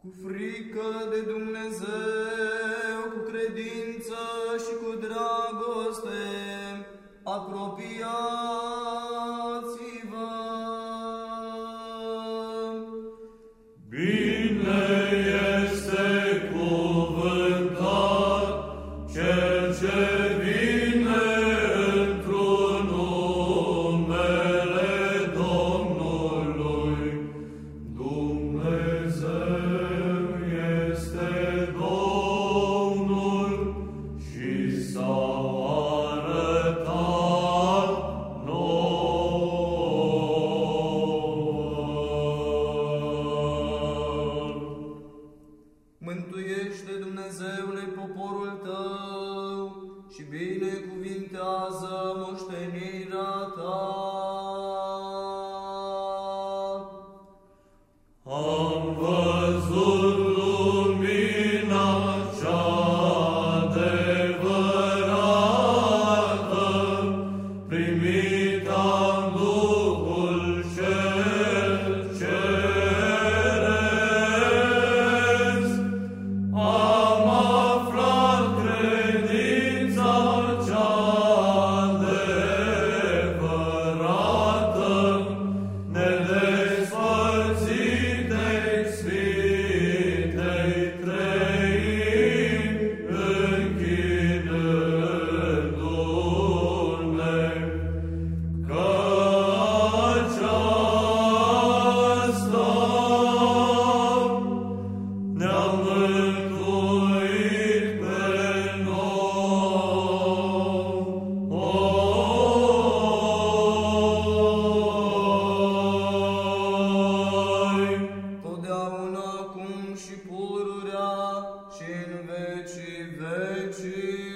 cu frică de Dumnezeu, cu credință și cu dragoste, apropiați-vă. Mântuiește, Dumnezeule, poporul tău și binecuvintează moștenirea ta. Acum și pururea și în vecii vecii.